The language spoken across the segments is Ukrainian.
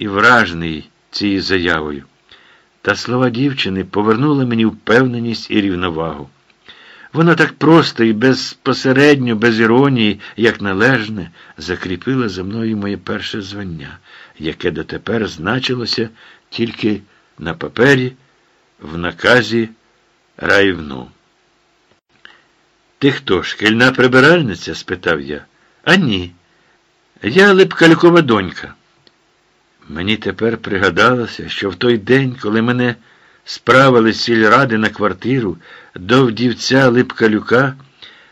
і вражений цією заявою. Та слова дівчини повернули мені впевненість і рівновагу. Вона так просто і безпосередньо, без іронії, як належне, закріпила за мною моє перше звання, яке дотепер значилося тільки на папері, в наказі райвну. Ти хто, шкільна прибиральниця? спитав я. А ні. Я Липкалькова донька. Мені тепер пригадалося, що в той день, коли мене справили з сільради на квартиру до вдівця Липкалюка,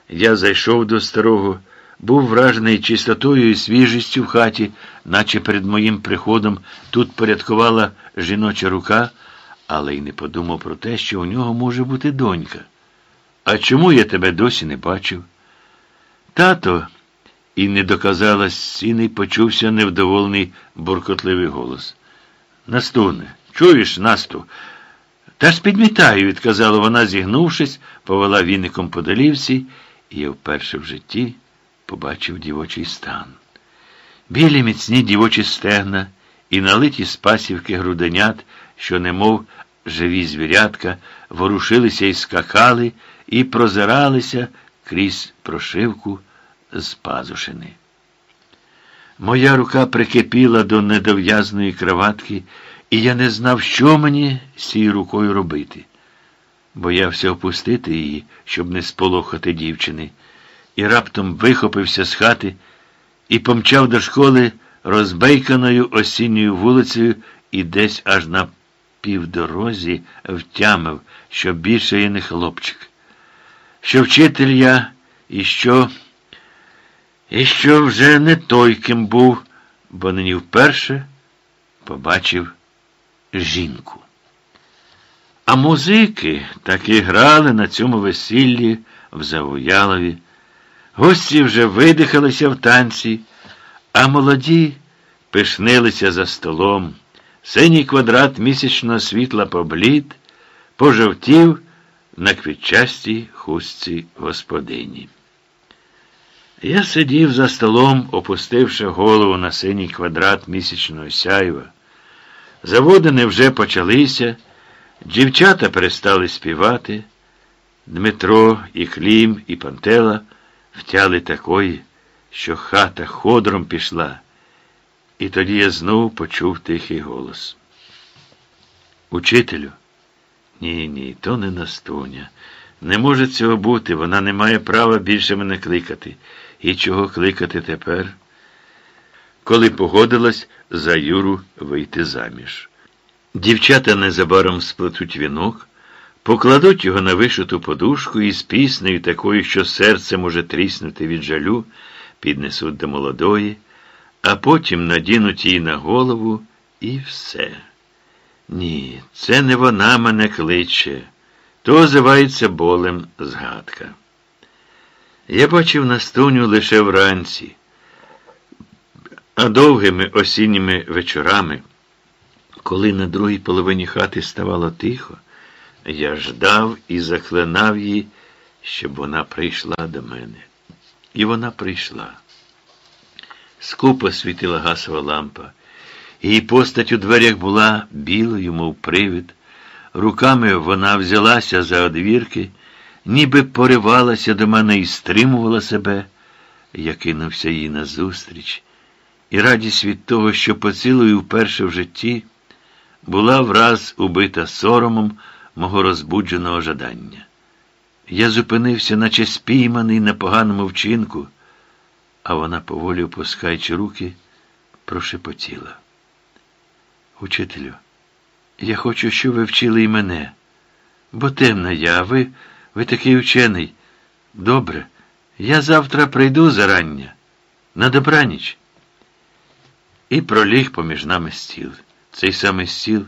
я зайшов до старого, був вражений чистотою і свіжістю в хаті, наче перед моїм приходом тут порядкувала жіноча рука, але й не подумав про те, що у нього може бути донька. А чому я тебе досі не бачив? Тато, і не доказала сіни, почувся невдоволений буркотливий голос. Настуне, чуєш, Насту? Та ж підмітаю, відказала вона, зігнувшись, повела віником по долівці, і я вперше в житті побачив дівочий стан. Білі міцні дівочі стегна і налиті спасівки груденят, що, немов живі звірятка, ворушилися і скакали, і прозиралися крізь прошивку з пазушини. Моя рука прикипіла до недов'язної краватки, і я не знав, що мені з цією рукою робити. Боявся опустити її, щоб не сполохати дівчини, і раптом вихопився з хати і помчав до школи розбейканою осінньою вулицею і десь аж на півдорозі втямив, що більше я не хлопчик. Що вчитель я і що, і що вже не той, ким був, бо нині вперше побачив жінку. А музики таки грали на цьому весіллі в Завуялові. Гості вже видихалися в танці, а молоді пишнилися за столом. Синій квадрат місячного світла поблід, пожовтів на квітчастій хустці господині. Я сидів за столом, опустивши голову на синій квадрат місячного сяйва. Заводини вже почалися, дівчата перестали співати. Дмитро, і Клім, і Пантела втяли такої, що хата ходором пішла. І тоді я знову почув тихий голос. Учителю? Ні, ні, то не Настуня. Не може цього бути, вона не має права більше мене кликати. І чого кликати тепер? Коли погодилась за Юру вийти заміж. Дівчата незабаром сплетуть вінок, покладуть його на вишиту подушку і з піснею такою, що серце може тріснути від жалю, піднесуть до молодої а потім надінуть її на голову і все. Ні, це не вона мене кличе, то озивається болем згадка. Я бачив Настуню лише вранці, а довгими осінніми вечорами, коли на другій половині хати ставало тихо, я ждав і заклинав її, щоб вона прийшла до мене. І вона прийшла. Скупо світила гасова лампа. Її постать у дверях була білою, мов привид. Руками вона взялася за одвірки, ніби поривалася до мене і стримувала себе. Я кинувся їй назустріч, і радість від того, що поцілую вперше в житті, була враз убита соромом мого розбудженого жадання. Я зупинився, наче спійманий на поганому вчинку а вона, поволі опускаючи руки, прошепотіла. Учителю, я хочу, щоб ви вчили і мене, бо темна я, а ви, ви такий учений. Добре, я завтра прийду зарання, на добраніч. І проліг поміж нами стіл. Цей самий стіл,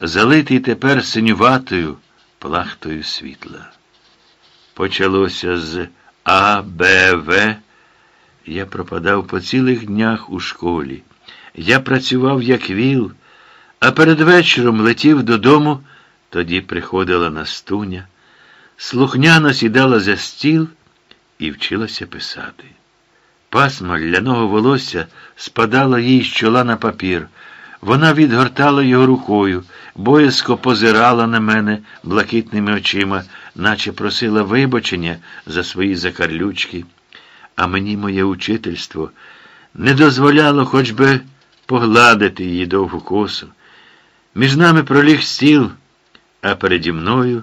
залитий тепер синюватою плахтою світла. Почалося з А, Б, В. Я пропадав по цілих днях у школі. Я працював, як віл, а перед вечором летів додому, тоді приходила Настуня, слухняно сідала за стіл і вчилася писати. Пасма ляного волосся спадала їй з чола на папір. Вона відгортала його рукою, боязко позирала на мене блакитними очима, наче просила вибачення за свої закарлючки, а мені моє учительство не дозволяло хоч би погладити її довгу косу. Між нами проліг стіл, а переді мною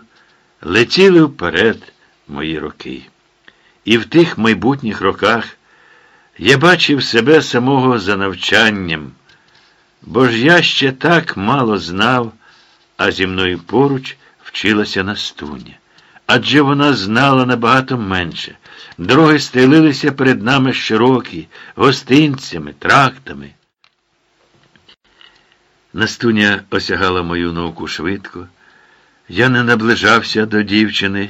летіли вперед мої роки. І в тих майбутніх роках я бачив себе самого за навчанням, бо ж я ще так мало знав, а зі мною поруч вчилася Настуня. Адже вона знала набагато менше. Дороги стелилися перед нами широкі, гостинцями, трактами. Настуня осягала мою науку швидко. Я не наближався до дівчини.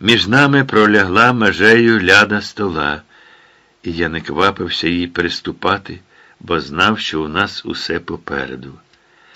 Між нами пролягла межею ляда стола, і я не квапився її переступати, бо знав, що у нас усе попереду.